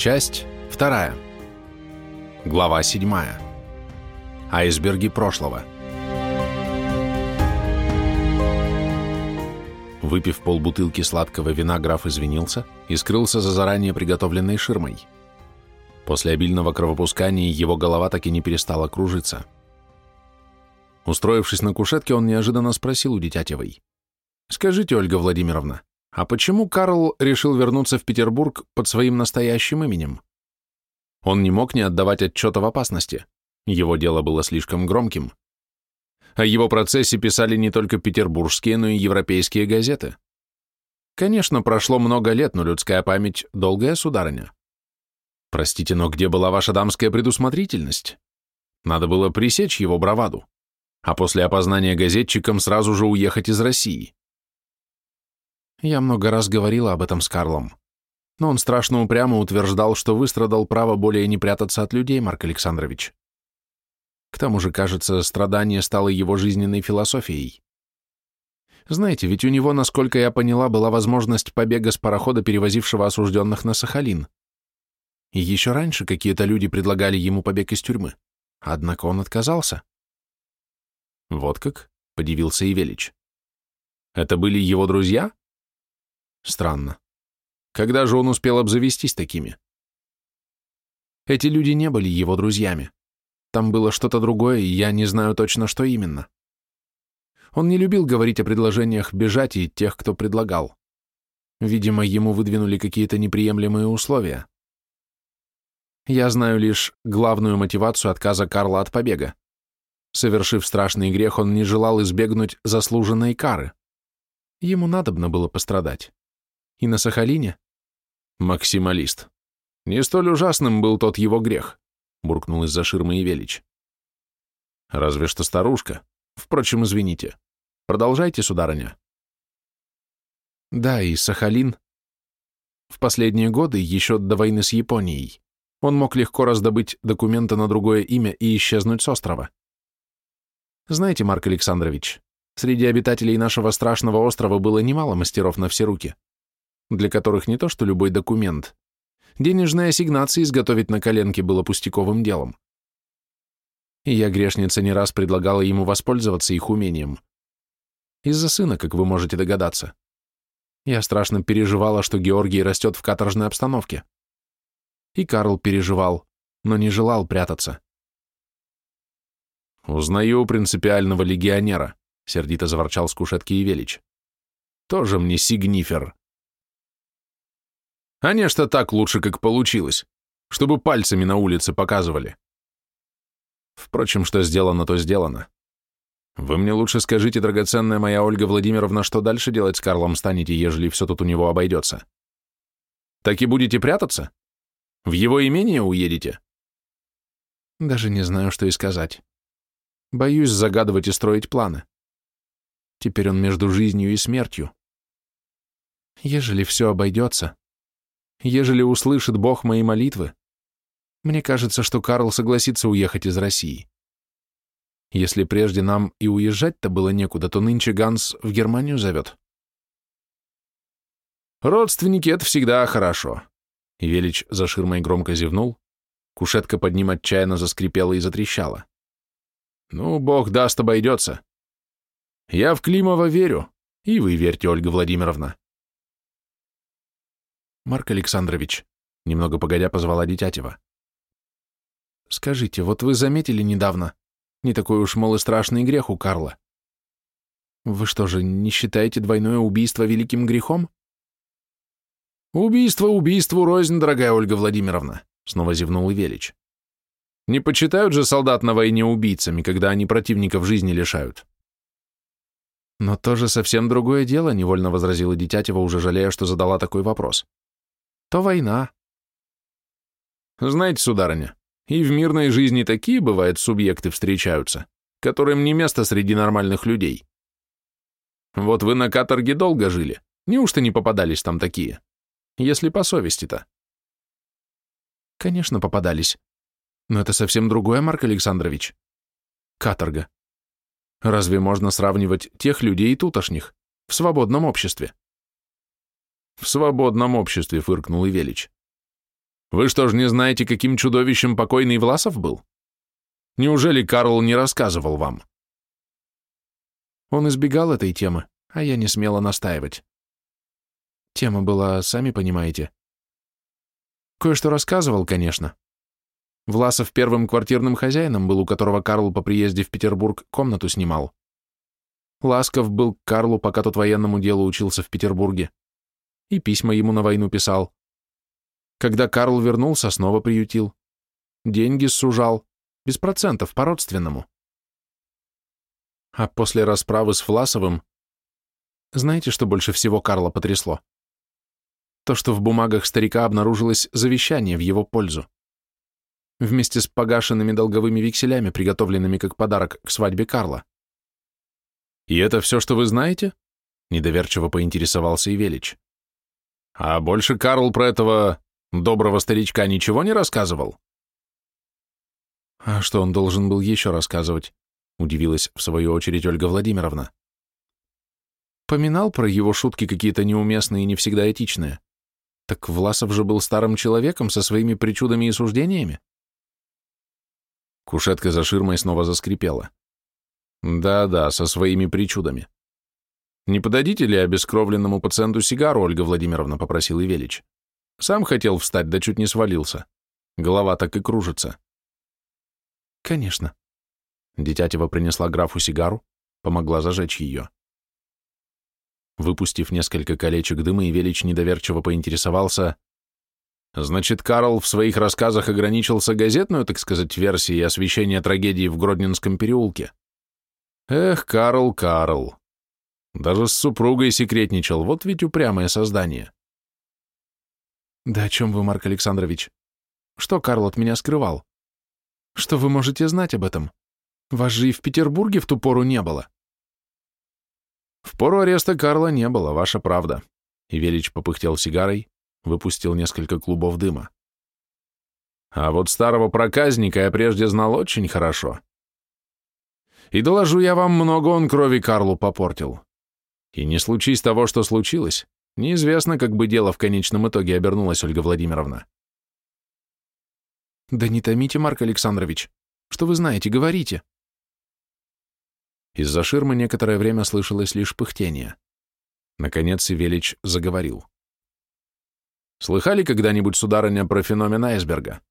Часть вторая. Глава седьмая. Айсберги прошлого. Выпив полбутылки сладкого вина, граф извинился и скрылся за заранее приготовленной ширмой. После обильного кровопускания его голова так и не перестала кружиться. Устроившись на кушетке, он неожиданно спросил у Дитятевой. «Скажите, Ольга Владимировна, а почему Карл решил вернуться в Петербург под своим настоящим именем? Он не мог не отдавать отчета в опасности. Его дело было слишком громким. О его процессе писали не только петербургские, но и европейские газеты. Конечно, прошло много лет, но людская память — долгая, сударыня. Простите, но где была ваша дамская предусмотрительность? Надо было пресечь его браваду, а после опознания газетчикам сразу же уехать из России. Я много раз говорила об этом с Карлом. Но он страшно упрямо утверждал, что выстрадал право более не прятаться от людей, Марк Александрович. К тому же, кажется, страдание стало его жизненной философией. Знаете, ведь у него, насколько я поняла, была возможность побега с парохода, перевозившего осужденных на Сахалин. И еще раньше какие-то люди предлагали ему побег из тюрьмы. Однако он отказался. Вот как? — подивился Ивелич. Это были его друзья? Странно. Когда же он успел обзавестись такими? Эти люди не были его друзьями. Там было что-то другое, и я не знаю точно, что именно. Он не любил говорить о предложениях бежать и тех, кто предлагал. Видимо, ему выдвинули какие-то неприемлемые условия. Я знаю лишь главную мотивацию отказа Карла от побега. Совершив страшный грех, он не желал избегнуть заслуженной кары. Ему надобно было пострадать. И на Сахалине? Максималист. Не столь ужасным был тот его грех, буркнул из-за ширмы Ивелич. Разве что старушка. Впрочем, извините. Продолжайте, сударыня. Да, и Сахалин. В последние годы, еще до войны с Японией, он мог легко раздобыть документы на другое имя и исчезнуть с острова. Знаете, Марк Александрович, среди обитателей нашего страшного острова было немало мастеров на все руки для которых не то что любой документ. Денежные ассигнации изготовить на коленке было пустяковым делом. И я, грешница, не раз предлагала ему воспользоваться их умением. Из-за сына, как вы можете догадаться. Я страшно переживала, что Георгий растет в каторжной обстановке. И Карл переживал, но не желал прятаться. «Узнаю принципиального легионера», — сердито заворчал с кушетки Ивелич. «Тоже мне сигнифер. А не что так лучше, как получилось, чтобы пальцами на улице показывали. Впрочем, что сделано, то сделано. Вы мне лучше скажите, драгоценная моя Ольга Владимировна, что дальше делать с Карлом станете, ежели все тут у него обойдется? Так и будете прятаться? В его имение уедете? Даже не знаю, что и сказать. Боюсь загадывать и строить планы. Теперь он между жизнью и смертью. Ежели все обойдется, ежели услышит Бог мои молитвы, мне кажется, что Карл согласится уехать из России. Если прежде нам и уезжать-то было некуда, то нынче Ганс в Германию зовет. Родственники — это всегда хорошо. Велич за ширмой громко зевнул, кушетка под ним отчаянно заскрипела и затрещала. Ну, Бог даст, обойдется. Я в Климова верю, и вы верьте, Ольга Владимировна. Марк Александрович, немного погодя позвала Дитятева. Скажите, вот вы заметили недавно, не такой уж, мол, и страшный грех у Карла? Вы что же, не считаете двойное убийство великим грехом? Убийство убийству рознь, дорогая Ольга Владимировна, снова зевнул Велич. Не почитают же солдат на войне убийцами, когда они противников жизни лишают. Но тоже совсем другое дело, невольно возразила Дитятева, уже жалея, что задала такой вопрос то война. Знаете, сударыня, и в мирной жизни такие, бывают, субъекты встречаются, которым не место среди нормальных людей. Вот вы на каторге долго жили, неужто не попадались там такие? Если по совести-то. Конечно, попадались. Но это совсем другое, Марк Александрович. Каторга. Разве можно сравнивать тех людей и тутошних в свободном обществе? В свободном обществе, фыркнул Ивелич. Вы что ж не знаете, каким чудовищем покойный Власов был? Неужели Карл не рассказывал вам? Он избегал этой темы, а я не смела настаивать. Тема была, сами понимаете. Кое-что рассказывал, конечно. Власов первым квартирным хозяином был, у которого Карл по приезде в Петербург комнату снимал. Ласков был к Карлу, пока тот военному делу учился в Петербурге. И письма ему на войну писал. Когда Карл вернулся, снова приютил. Деньги сужал. Без процентов, по-родственному. А после расправы с Власовым... Знаете, что больше всего Карла потрясло? То, что в бумагах старика обнаружилось завещание в его пользу. Вместе с погашенными долговыми векселями, приготовленными как подарок к свадьбе Карла. «И это все, что вы знаете?» — недоверчиво поинтересовался Ивелич. «А больше Карл про этого доброго старичка ничего не рассказывал?» «А что он должен был еще рассказывать?» — удивилась в свою очередь Ольга Владимировна. Поминал про его шутки какие-то неуместные и не всегда этичные. Так Власов же был старым человеком со своими причудами и суждениями. Кушетка за ширмой снова заскрипела. Да-да, со своими причудами. Не подадите ли обескровленному пациенту сигару, Ольга Владимировна, попросил Ивелич. Сам хотел встать, да чуть не свалился. Голова так и кружится. Конечно. Дитятева принесла графу сигару, помогла зажечь ее. Выпустив несколько колечек дыма, Ивелич недоверчиво поинтересовался, Значит, Карл в своих рассказах ограничился газетную, так сказать, версией освещения трагедии в Гродненском переулке. Эх, Карл, Карл. Даже с супругой секретничал, вот ведь упрямое создание. Да о чем вы, Марк Александрович? Что Карл от меня скрывал? Что вы можете знать об этом? Вас же и в Петербурге в ту пору не было. В пору ареста Карла не было, ваша правда. И Велич попыхтел сигарой, выпустил несколько клубов дыма. А вот старого проказника я прежде знал очень хорошо. И доложу я вам, много он крови Карлу попортил. И не случись того, что случилось, неизвестно, как бы дело в конечном итоге обернулось, Ольга Владимировна. Да не томите, Марк Александрович. Что вы знаете, говорите. Из-за ширмы некоторое время слышалось лишь пыхтение. Наконец Савельич заговорил. «Слыхали когда-нибудь, сударыня, про феномен айсберга?»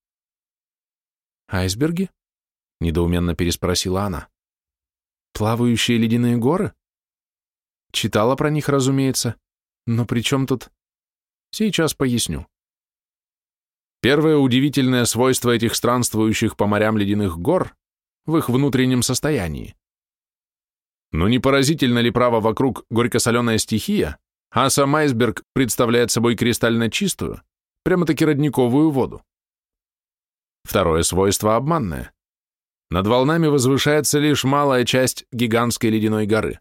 «Айсберги?» — недоуменно переспросила она. Плавающие ледяные горы? Читала про них, разумеется. Но при чем тут... Сейчас поясню. Первое удивительное свойство этих странствующих по морям ледяных гор в их внутреннем состоянии. Но не поразительно ли право вокруг горько-соленая стихия, а сам айсберг представляет собой кристально чистую, прямо-таки родниковую воду? Второе свойство обманное. Над волнами возвышается лишь малая часть гигантской ледяной горы.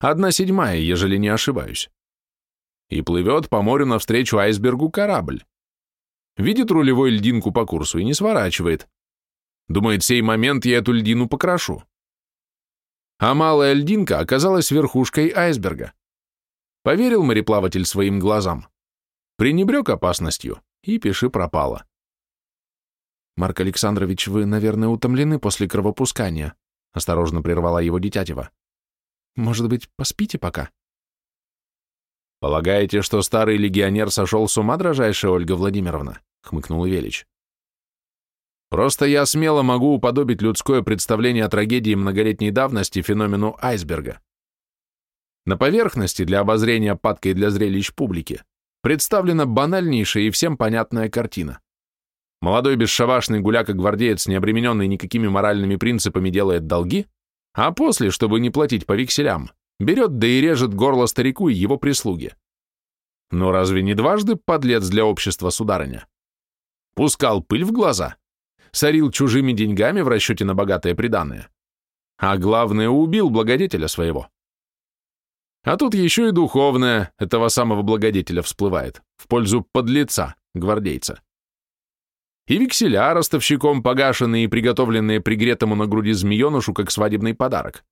Одна седьмая, ежели не ошибаюсь. И плывет по морю навстречу айсбергу корабль. Видит рулевой льдинку по курсу и не сворачивает. Думает, сей момент я эту льдину покрошу. А малая льдинка оказалась верхушкой айсберга. Поверил мореплаватель своим глазам. Пренебрег опасностью, и пиши пропало. «Марк Александрович, вы, наверное, утомлены после кровопускания», — осторожно прервала его Дитятева. «Может быть, поспите пока?» «Полагаете, что старый легионер сошел с ума, дрожайшая Ольга Владимировна?» — хмыкнул Велич. «Просто я смело могу уподобить людское представление о трагедии многолетней давности феномену айсберга. На поверхности для обозрения падкой для зрелищ публики представлена банальнейшая и всем понятная картина. Молодой бесшабашный гуляка-гвардеец, не обремененный никакими моральными принципами, делает долги, а после, чтобы не платить по векселям, берет да и режет горло старику и его прислуге. Но разве не дважды подлец для общества, сударыня? Пускал пыль в глаза, сорил чужими деньгами в расчете на богатое приданное, а главное, убил благодетеля своего. А тут еще и духовное этого самого благодетеля всплывает в пользу подлеца, гвардейца и векселя ростовщиком погашенные и приготовленные пригретому на груди змеенышу как свадебный подарок.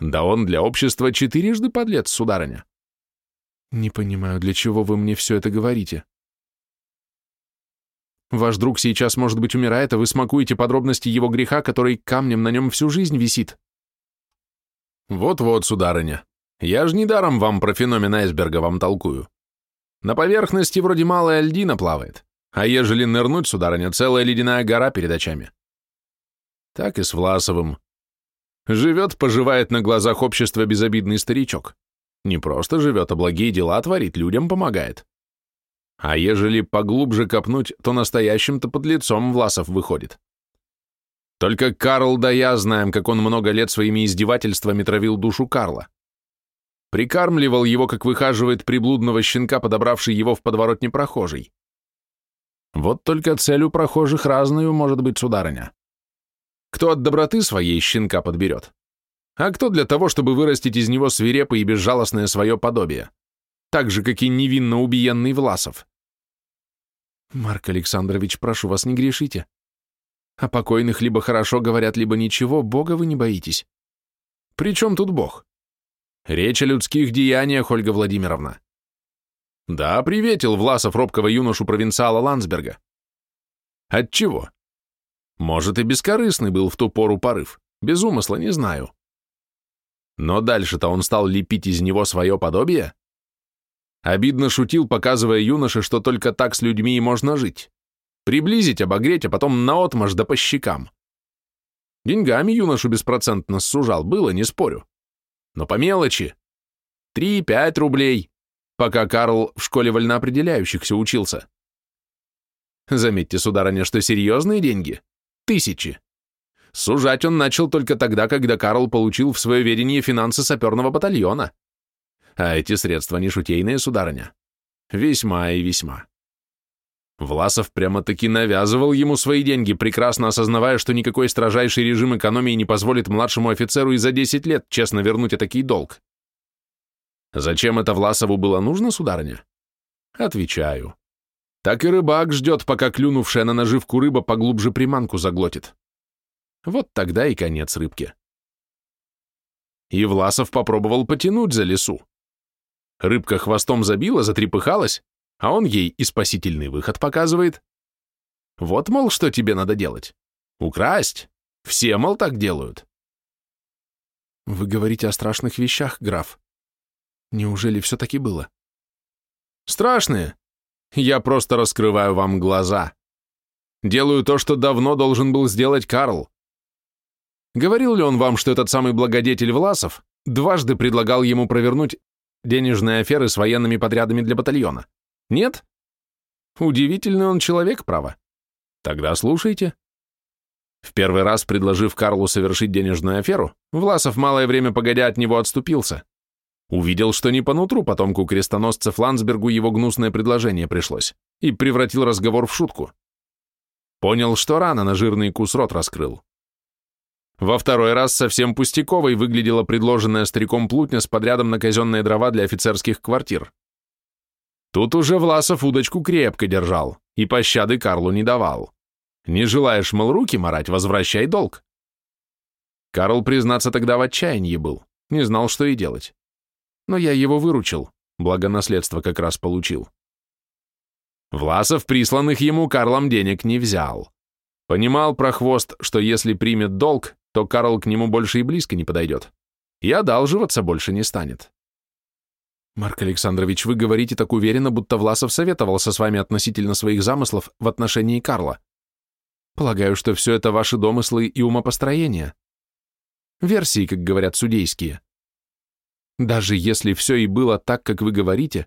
Да он для общества четырежды подлец, сударыня. Не понимаю, для чего вы мне все это говорите. Ваш друг сейчас, может быть, умирает, а вы смакуете подробности его греха, который камнем на нем всю жизнь висит. Вот-вот, сударыня, я ж недаром вам про феномен айсберга вам толкую. На поверхности вроде малая льдина плавает, а ежели нырнуть, сударыня, целая ледяная гора перед очами. Так и с Власовым. Живет, поживает на глазах общества безобидный старичок. Не просто живет, а благие дела творит, людям помогает. А ежели поглубже копнуть, то настоящим-то под лицом Власов выходит. Только Карл да я знаем, как он много лет своими издевательствами травил душу Карла. Прикармливал его, как выхаживает приблудного щенка, подобравший его в подворотне прохожий. Вот только цель у прохожих разную может быть, сударыня. Кто от доброты своей щенка подберет, а кто для того, чтобы вырастить из него свирепое и безжалостное свое подобие, так же, как и невинно убиенный Власов. Марк Александрович, прошу вас, не грешите. О покойных либо хорошо говорят, либо ничего, Бога вы не боитесь. При чем тут Бог? Речь о людских деяниях, Ольга Владимировна. Да, приветил Власов робкого юношу-провинциала Ландсберга. Отчего? Может, и бескорыстный был в ту пору порыв, без умысла, не знаю. Но дальше-то он стал лепить из него свое подобие? Обидно шутил, показывая юноше, что только так с людьми и можно жить. Приблизить, обогреть, а потом наотмашь да по щекам. Деньгами юношу беспроцентно сужал, было, не спорю. Но по мелочи. Три-пять рублей, пока Карл в школе вольноопределяющихся учился. Заметьте, сударыня, что серьезные деньги — тысячи. Сужать он начал только тогда, когда Карл получил в свое ведение финансы саперного батальона. А эти средства не шутейные, сударыня. Весьма и весьма. Власов прямо-таки навязывал ему свои деньги, прекрасно осознавая, что никакой строжайший режим экономии не позволит младшему офицеру и за 10 лет честно вернуть такой долг. Зачем это Власову было нужно, сударыня? Отвечаю. Так и рыбак ждет, пока клюнувшая на наживку рыба поглубже приманку заглотит. Вот тогда и конец рыбки. И Власов попробовал потянуть за лесу. Рыбка хвостом забила, затрепыхалась, а он ей и спасительный выход показывает. Вот, мол, что тебе надо делать. Украсть. Все, мол, так делают. Вы говорите о страшных вещах, граф. Неужели все-таки было? Страшные? Я просто раскрываю вам глаза. Делаю то, что давно должен был сделать Карл. Говорил ли он вам, что этот самый благодетель Власов дважды предлагал ему провернуть денежные аферы с военными подрядами для батальона? Нет? Удивительный он человек, право. Тогда слушайте. В первый раз, предложив Карлу совершить денежную аферу, Власов малое время погодя от него отступился. Увидел, что не по нутру потомку крестоносца Ландсбергу его гнусное предложение пришлось, и превратил разговор в шутку. Понял, что рано на жирный кус рот раскрыл. Во второй раз совсем пустяковой выглядела предложенная стариком плутня с подрядом на казенные дрова для офицерских квартир. Тут уже Власов удочку крепко держал и пощады Карлу не давал. Не желаешь, мол, руки марать, возвращай долг. Карл, признаться, тогда в отчаянии был, не знал, что и делать. Но я его выручил, благо наследство как раз получил. Власов присланных ему Карлом денег не взял. Понимал про хвост, что если примет долг, то Карл к нему больше и близко не подойдет. И одалживаться больше не станет. Марк Александрович, вы говорите так уверенно, будто Власов советовался с вами относительно своих замыслов в отношении Карла. Полагаю, что все это ваши домыслы и умопостроения. Версии, как говорят судейские. Даже если все и было так, как вы говорите,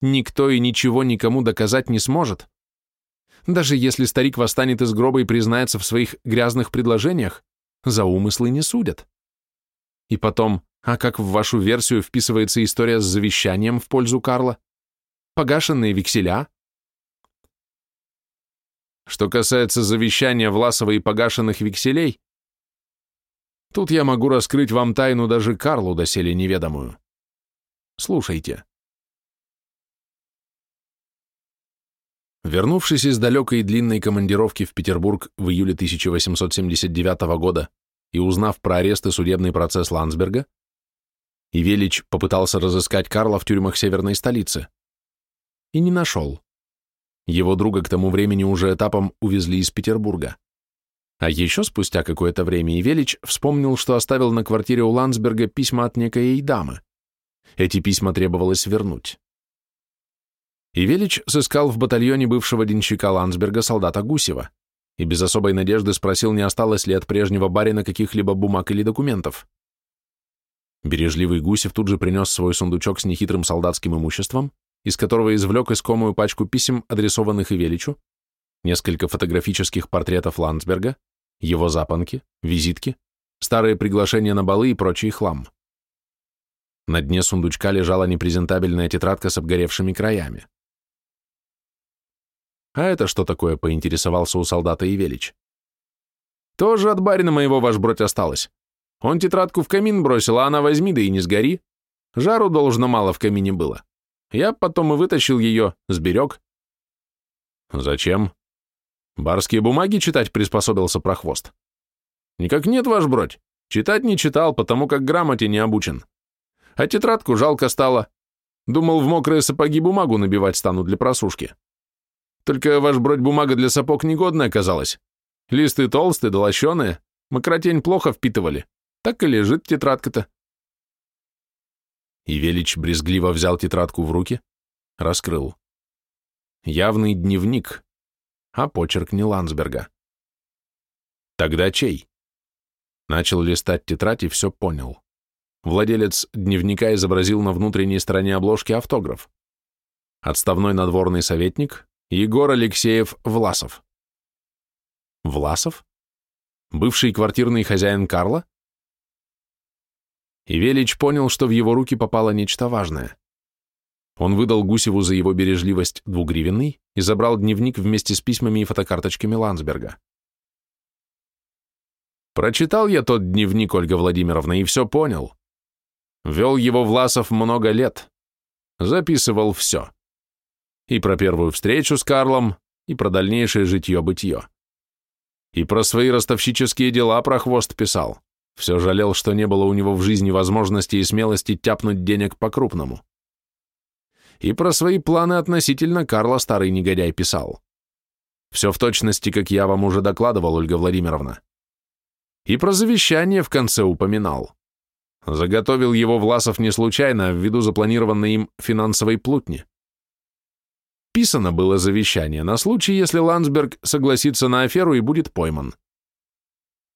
никто и ничего никому доказать не сможет. Даже если старик восстанет из гроба и признается в своих грязных предложениях, за умыслы не судят. И потом, а как в вашу версию вписывается история с завещанием в пользу Карла? Погашенные векселя? Что касается завещания Власова и погашенных векселей, тут я могу раскрыть вам тайну даже Карлу доселе неведомую. Слушайте. Вернувшись из далекой и длинной командировки в Петербург в июле 1879 года и узнав про арест и судебный процесс Ландсберга, и Велич попытался разыскать Карла в тюрьмах северной столицы. И не нашел. Его друга к тому времени уже этапом увезли из Петербурга. А еще спустя какое-то время Ивелич вспомнил, что оставил на квартире у Ландсберга письма от некой дамы. Эти письма требовалось вернуть. Ивелич сыскал в батальоне бывшего денщика Ландсберга солдата Гусева и без особой надежды спросил, не осталось ли от прежнего барина каких-либо бумаг или документов. Бережливый Гусев тут же принес свой сундучок с нехитрым солдатским имуществом, из которого извлек искомую пачку писем, адресованных Ивеличу, несколько фотографических портретов Ландсберга, его запонки, визитки, старые приглашения на балы и прочий хлам. На дне сундучка лежала непрезентабельная тетрадка с обгоревшими краями. «А это что такое?» — поинтересовался у солдата Ивелич. «Тоже от барина моего ваш бродь осталось. Он тетрадку в камин бросил, а она возьми, да и не сгори. Жару должно мало в камине было. Я потом и вытащил ее, сберег». «Зачем?» Барские бумаги читать приспособился прохвост. Никак нет, ваш бродь. Читать не читал, потому как грамоте не обучен. А тетрадку жалко стало. Думал, в мокрые сапоги бумагу набивать стану для просушки. Только, ваш бродь, бумага для сапог негодная оказалась. Листы толстые, долощеные, мокротень плохо впитывали. Так и лежит тетрадка-то. И Велич брезгливо взял тетрадку в руки, раскрыл. Явный дневник, а почерк не Ландсберга. Тогда чей? Начал листать тетрадь и все понял. Владелец дневника изобразил на внутренней стороне обложки автограф. Отставной надворный советник Егор Алексеев Власов. Власов? Бывший квартирный хозяин Карла? И Велич понял, что в его руки попало нечто важное. Он выдал Гусеву за его бережливость двугривенный и забрал дневник вместе с письмами и фотокарточками Ландсберга. Прочитал я тот дневник, Ольга Владимировна, и все понял. Вел его Власов много лет. Записывал все. И про первую встречу с Карлом, и про дальнейшее житье-бытие. И про свои ростовщические дела про хвост писал. Все жалел, что не было у него в жизни возможности и смелости тяпнуть денег по-крупному и про свои планы относительно Карла старый негодяй писал. Все в точности, как я вам уже докладывал, Ольга Владимировна. И про завещание в конце упоминал. Заготовил его Власов не случайно, ввиду запланированной им финансовой плутни. Писано было завещание на случай, если Ландсберг согласится на аферу и будет пойман.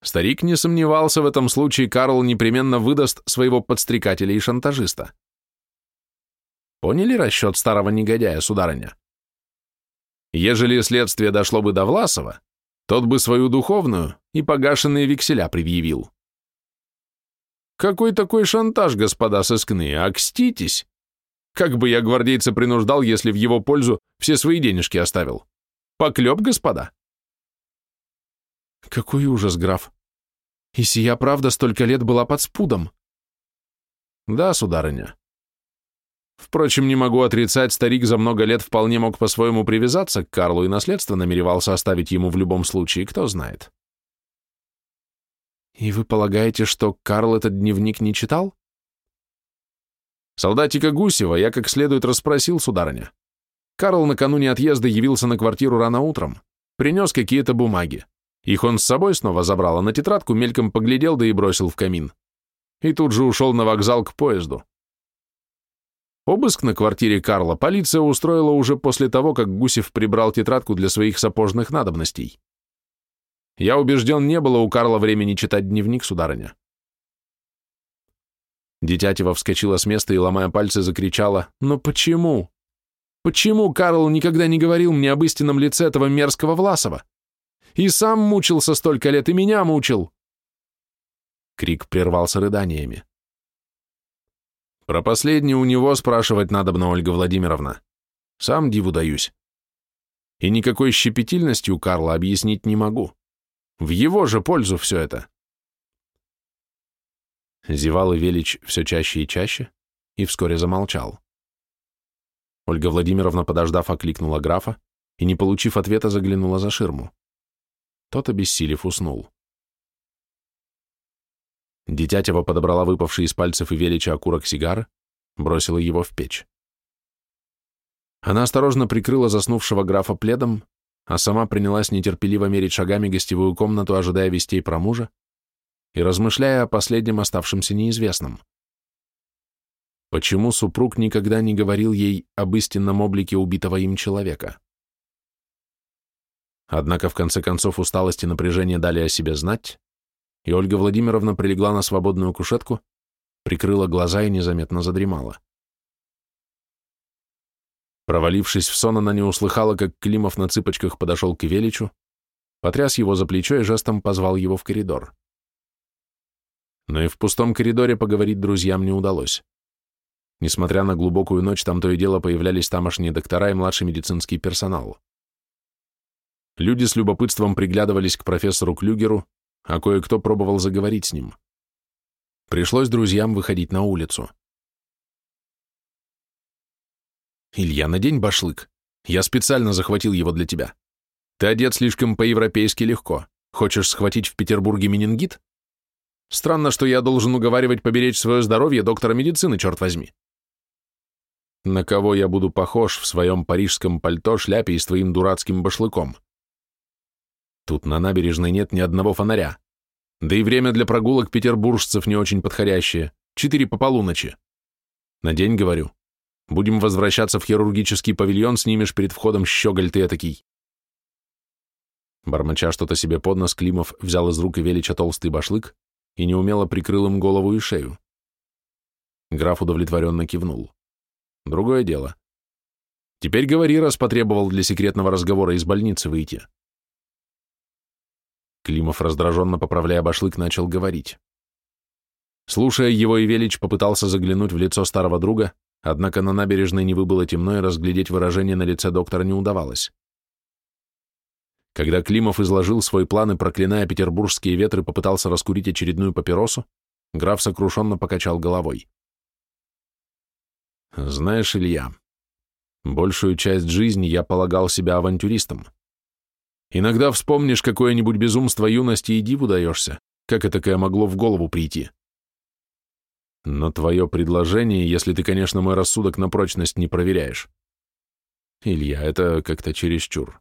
Старик не сомневался в этом случае, Карл непременно выдаст своего подстрекателя и шантажиста. Поняли расчет старого негодяя, сударыня? Ежели следствие дошло бы до Власова, тот бы свою духовную и погашенные векселя предъявил. Какой такой шантаж, господа сыскные, окститесь? Как бы я гвардейца принуждал, если в его пользу все свои денежки оставил? Поклеп, господа? Какой ужас, граф. И сия правда столько лет была под спудом. Да, сударыня. Впрочем, не могу отрицать, старик за много лет вполне мог по-своему привязаться к Карлу и наследство намеревался оставить ему в любом случае, кто знает. И вы полагаете, что Карл этот дневник не читал? Солдатика Гусева я как следует расспросил, сударыня. Карл накануне отъезда явился на квартиру рано утром, принес какие-то бумаги. Их он с собой снова забрал, а на тетрадку мельком поглядел, да и бросил в камин. И тут же ушел на вокзал к поезду. Обыск на квартире Карла полиция устроила уже после того, как Гусев прибрал тетрадку для своих сапожных надобностей. Я убежден, не было у Карла времени читать дневник, сударыня. Дитятева вскочила с места и, ломая пальцы, закричала, «Но почему? Почему Карл никогда не говорил мне об истинном лице этого мерзкого Власова? И сам мучился столько лет, и меня мучил!» Крик прервался рыданиями. Про последнее у него спрашивать надо бы, Ольга Владимировна. Сам диву даюсь. И никакой щепетильности у Карла объяснить не могу. В его же пользу все это. Зевал и Велич все чаще и чаще, и вскоре замолчал. Ольга Владимировна, подождав, окликнула графа и, не получив ответа, заглянула за ширму. Тот, обессилев, уснул. Дитятева подобрала выпавший из пальцев и велича окурок сигары, бросила его в печь. Она осторожно прикрыла заснувшего графа пледом, а сама принялась нетерпеливо мерить шагами гостевую комнату, ожидая вестей про мужа и размышляя о последнем оставшемся неизвестном. Почему супруг никогда не говорил ей об истинном облике убитого им человека? Однако, в конце концов, усталость и напряжение дали о себе знать, и Ольга Владимировна прилегла на свободную кушетку, прикрыла глаза и незаметно задремала. Провалившись в сон, она не услыхала, как Климов на цыпочках подошел к Величу, потряс его за плечо и жестом позвал его в коридор. Но и в пустом коридоре поговорить друзьям не удалось. Несмотря на глубокую ночь, там то и дело появлялись тамошние доктора и младший медицинский персонал. Люди с любопытством приглядывались к профессору Клюгеру, а кое-кто пробовал заговорить с ним. Пришлось друзьям выходить на улицу. «Илья, надень башлык. Я специально захватил его для тебя. Ты одет слишком по-европейски легко. Хочешь схватить в Петербурге менингит? Странно, что я должен уговаривать поберечь свое здоровье доктора медицины, черт возьми. На кого я буду похож в своем парижском пальто, шляпе и с твоим дурацким башлыком? Тут на набережной нет ни одного фонаря. Да и время для прогулок петербуржцев не очень подходящее. Четыре по полуночи. На день, говорю. Будем возвращаться в хирургический павильон, снимешь перед входом щеголь ты этакий. Бормоча что-то себе под нос, Климов взял из рук Велича толстый башлык и неумело прикрыл им голову и шею. Граф удовлетворенно кивнул. Другое дело. Теперь говори, раз потребовал для секретного разговора из больницы выйти. Климов, раздраженно поправляя башлык, начал говорить. Слушая его, Ивелич попытался заглянуть в лицо старого друга, однако на набережной Невы было темно, и разглядеть выражение на лице доктора не удавалось. Когда Климов изложил свой план и, проклиная петербургские ветры, попытался раскурить очередную папиросу, граф сокрушенно покачал головой. «Знаешь, Илья, большую часть жизни я полагал себя авантюристом. Иногда вспомнишь какое-нибудь безумство юности и диву даешься, как это такое могло в голову прийти. Но твое предложение, если ты, конечно, мой рассудок на прочность не проверяешь. Илья, это как-то чересчур.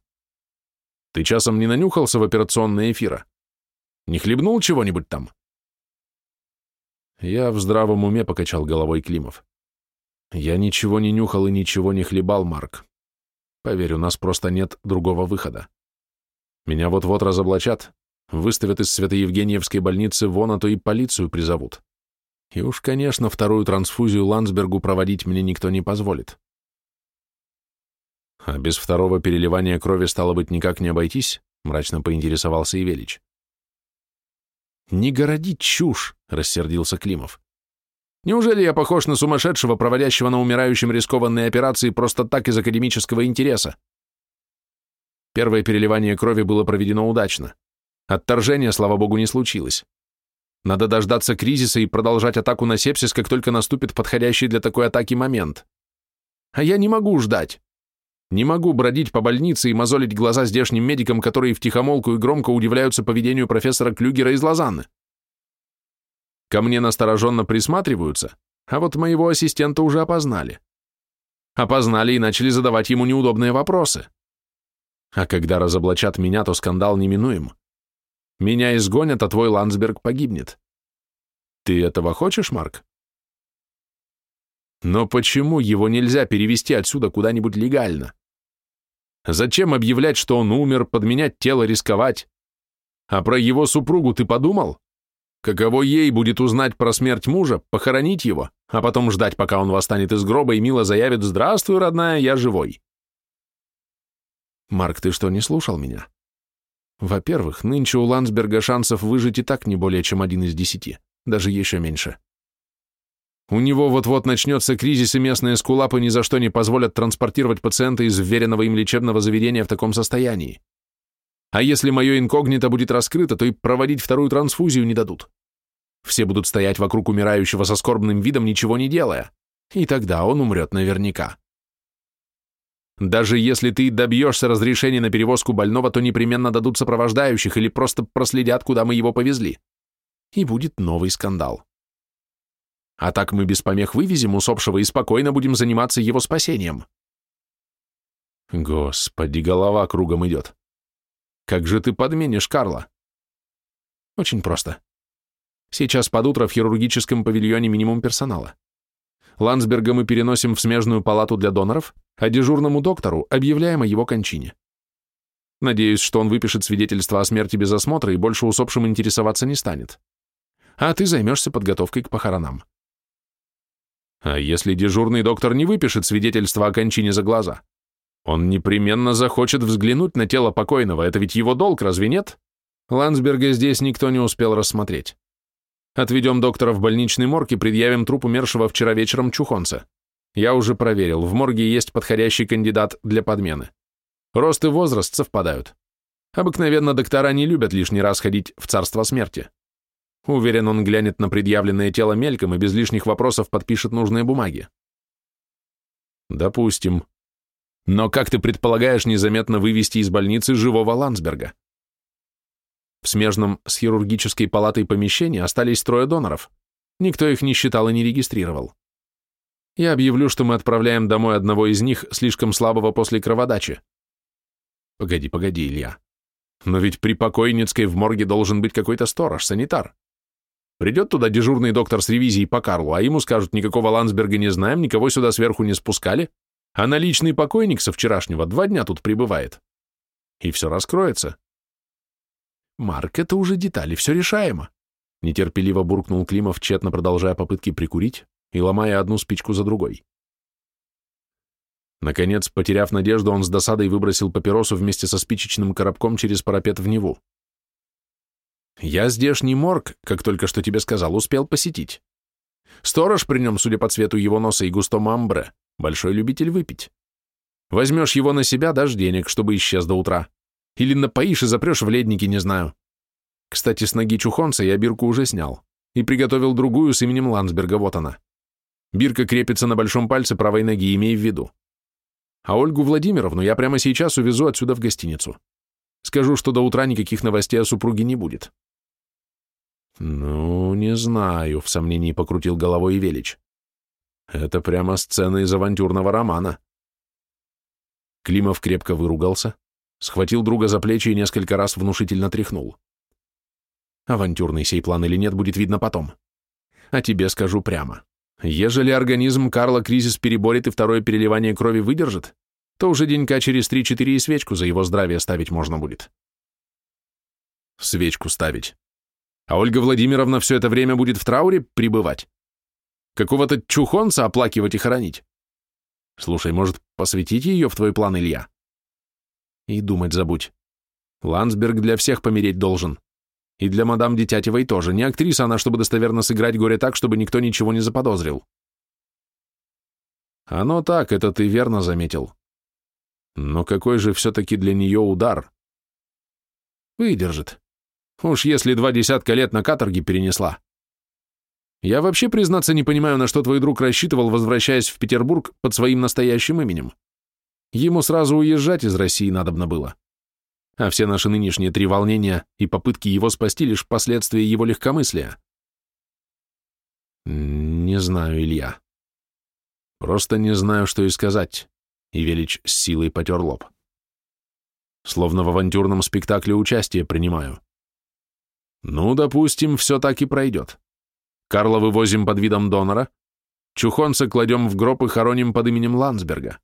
Ты часом не нанюхался в операционное эфира? Не хлебнул чего-нибудь там? Я в здравом уме покачал головой Климов. Я ничего не нюхал и ничего не хлебал, Марк. Поверь, у нас просто нет другого выхода. Меня вот-вот разоблачат, выставят из Свято-Евгеньевской больницы вон, а то и полицию призовут. И уж, конечно, вторую трансфузию Ландсбергу проводить мне никто не позволит. А без второго переливания крови стало быть никак не обойтись, мрачно поинтересовался Ивелич. Не городи чушь, рассердился Климов. Неужели я похож на сумасшедшего, проводящего на умирающем рискованные операции просто так из академического интереса? Первое переливание крови было проведено удачно. Отторжения, слава богу, не случилось. Надо дождаться кризиса и продолжать атаку на сепсис, как только наступит подходящий для такой атаки момент. А я не могу ждать. Не могу бродить по больнице и мозолить глаза здешним медикам, которые втихомолку и громко удивляются поведению профессора Клюгера из Лозанны. Ко мне настороженно присматриваются, а вот моего ассистента уже опознали. Опознали и начали задавать ему неудобные вопросы. А когда разоблачат меня, то скандал неминуем. Меня изгонят, а твой Ландсберг погибнет. Ты этого хочешь, Марк? Но почему его нельзя перевести отсюда куда-нибудь легально? Зачем объявлять, что он умер, подменять тело, рисковать? А про его супругу ты подумал? Каково ей будет узнать про смерть мужа, похоронить его, а потом ждать, пока он восстанет из гроба и мило заявит «Здравствуй, родная, я живой». Марк, ты что, не слушал меня? Во-первых, нынче у Ландсберга шансов выжить и так не более чем один из десяти, даже еще меньше. У него вот-вот начнется кризис, и местные скулапы ни за что не позволят транспортировать пациента из вверенного им лечебного заведения в таком состоянии. А если мое инкогнито будет раскрыто, то и проводить вторую трансфузию не дадут. Все будут стоять вокруг умирающего со скорбным видом, ничего не делая. И тогда он умрет наверняка. Даже если ты добьешься разрешения на перевозку больного, то непременно дадут сопровождающих или просто проследят, куда мы его повезли. И будет новый скандал. А так мы без помех вывезем усопшего и спокойно будем заниматься его спасением. Господи, голова кругом идет. Как же ты подменишь Карла? Очень просто. Сейчас под утро в хирургическом павильоне минимум персонала. Ландсберга мы переносим в смежную палату для доноров, а дежурному доктору объявляем о его кончине. Надеюсь, что он выпишет свидетельство о смерти без осмотра и больше усопшим интересоваться не станет. А ты займешься подготовкой к похоронам. А если дежурный доктор не выпишет свидетельство о кончине за глаза? Он непременно захочет взглянуть на тело покойного, это ведь его долг, разве нет? Ландсберга здесь никто не успел рассмотреть. Отведем доктора в больничный морг и предъявим труп умершего вчера вечером чухонца. Я уже проверил, в морге есть подходящий кандидат для подмены. Рост и возраст совпадают. Обыкновенно доктора не любят лишний раз ходить в царство смерти. Уверен, он глянет на предъявленное тело мельком и без лишних вопросов подпишет нужные бумаги. Допустим. Но как ты предполагаешь незаметно вывести из больницы живого Ландсберга? В смежном с хирургической палатой помещении остались трое доноров. Никто их не считал и не регистрировал. Я объявлю, что мы отправляем домой одного из них, слишком слабого после кроводачи. Погоди, погоди, Илья. Но ведь при покойницкой в морге должен быть какой-то сторож, санитар. Придет туда дежурный доктор с ревизией по Карлу, а ему скажут, никакого Ландсберга не знаем, никого сюда сверху не спускали, а наличный покойник со вчерашнего два дня тут пребывает. И все раскроется. Марк, это уже детали, все решаемо. Нетерпеливо буркнул Климов, тщетно продолжая попытки прикурить и ломая одну спичку за другой. Наконец, потеряв надежду, он с досадой выбросил папиросу вместе со спичечным коробком через парапет в Неву. «Я здешний морг, как только что тебе сказал, успел посетить. Сторож при нем, судя по цвету его носа и густому амбре, большой любитель выпить. Возьмешь его на себя, дашь денег, чтобы исчез до утра. Или напоишь и запрешь в леднике, не знаю. Кстати, с ноги чухонца я бирку уже снял и приготовил другую с именем Ландсберга, вот она. Бирка крепится на большом пальце правой ноги, имей в виду. А Ольгу Владимировну я прямо сейчас увезу отсюда в гостиницу. Скажу, что до утра никаких новостей о супруге не будет. Ну, не знаю, в сомнении покрутил головой Велич. Это прямо сцена из авантюрного романа. Климов крепко выругался, схватил друга за плечи и несколько раз внушительно тряхнул. Авантюрный сей план или нет, будет видно потом. А тебе скажу прямо. Ежели организм Карла кризис переборет и второе переливание крови выдержит, то уже денька через три-четыре и свечку за его здравие ставить можно будет. Свечку ставить. А Ольга Владимировна все это время будет в трауре пребывать? Какого-то чухонца оплакивать и хоронить? Слушай, может, посвятить ее в твой план, Илья? И думать забудь. Ландсберг для всех помереть должен. И для мадам Детятевой тоже. Не актриса она, чтобы достоверно сыграть горе так, чтобы никто ничего не заподозрил. Оно так, это ты верно заметил. Но какой же все-таки для нее удар? Выдержит. Уж если два десятка лет на каторге перенесла. Я вообще, признаться, не понимаю, на что твой друг рассчитывал, возвращаясь в Петербург под своим настоящим именем. Ему сразу уезжать из России надобно было. А все наши нынешние три волнения и попытки его спасти лишь последствия его легкомыслия. Не знаю, Илья. Просто не знаю, что и сказать. И Велич с силой потер лоб. Словно в авантюрном спектакле участие принимаю. Ну, допустим, все так и пройдет. Карла вывозим под видом донора, Чухонца кладем в гроб и хороним под именем Ландсберга.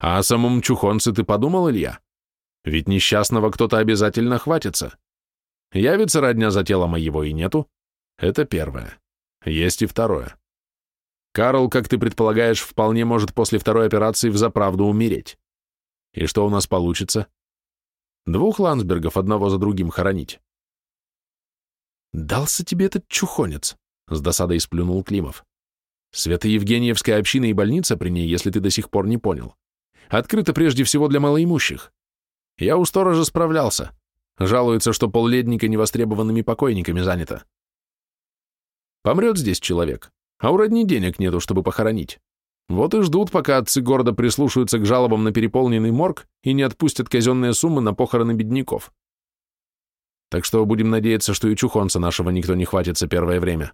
А о самом Чухонце ты подумал, Илья? Ведь несчастного кто-то обязательно хватится. Явится родня за телом, а его и нету. Это первое. Есть и второе. Карл, как ты предполагаешь, вполне может после второй операции взаправду умереть. И что у нас получится? Двух Ландсбергов одного за другим хоронить. «Дался тебе этот чухонец», — с досадой сплюнул Климов. «Свято-Евгеньевская община и больница при ней, если ты до сих пор не понял. Открыто прежде всего для малоимущих. Я у сторожа справлялся. Жалуется, что полледника невостребованными покойниками занято. Помрет здесь человек, а у родни денег нету, чтобы похоронить. Вот и ждут, пока отцы города прислушаются к жалобам на переполненный морг и не отпустят казенные суммы на похороны бедняков. Так что будем надеяться, что и чухонца нашего никто не хватится первое время.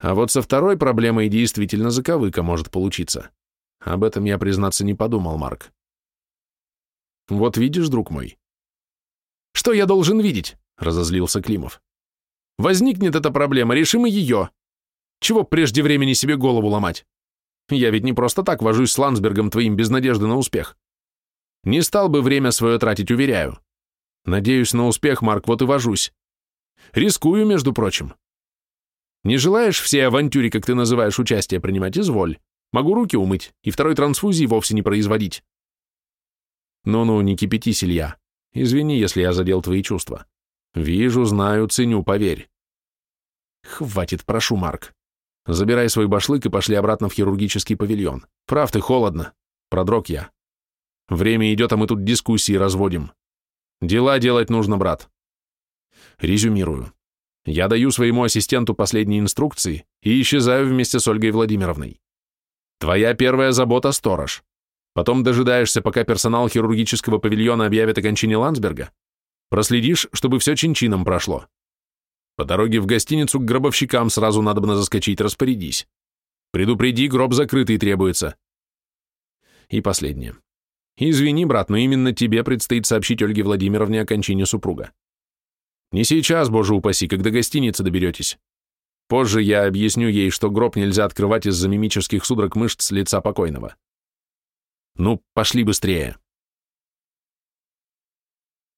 А вот со второй проблемой действительно заковыка может получиться. Об этом я, признаться, не подумал, Марк. Вот видишь, друг мой. Что я должен видеть? Разозлился Климов. Возникнет эта проблема, решим и ее. Чего прежде времени себе голову ломать? Я ведь не просто так вожусь с Ландсбергом твоим без надежды на успех. Не стал бы время свое тратить, уверяю. Надеюсь на успех, Марк, вот и вожусь. Рискую, между прочим. Не желаешь всей авантюре, как ты называешь, участие принимать, изволь. Могу руки умыть и второй трансфузии вовсе не производить. Ну-ну, не кипятись, Илья. Извини, если я задел твои чувства. Вижу, знаю, ценю, поверь. Хватит, прошу, Марк. Забирай свой башлык и пошли обратно в хирургический павильон. Прав ты, холодно. Продрог я. Время идет, а мы тут дискуссии разводим. Дела делать нужно, брат. Резюмирую. Я даю своему ассистенту последние инструкции и исчезаю вместе с Ольгой Владимировной. Твоя первая забота — сторож. Потом дожидаешься, пока персонал хирургического павильона объявит о кончине Ландсберга. Проследишь, чтобы все чин-чином прошло. По дороге в гостиницу к гробовщикам сразу надо бы заскочить, распорядись. Предупреди, гроб закрытый требуется. И последнее. Извини, брат, но именно тебе предстоит сообщить Ольге Владимировне о кончине супруга. Не сейчас, боже упаси, когда гостиницы доберетесь. Позже я объясню ей, что гроб нельзя открывать из-за мимических судорог мышц лица покойного. Ну, пошли быстрее.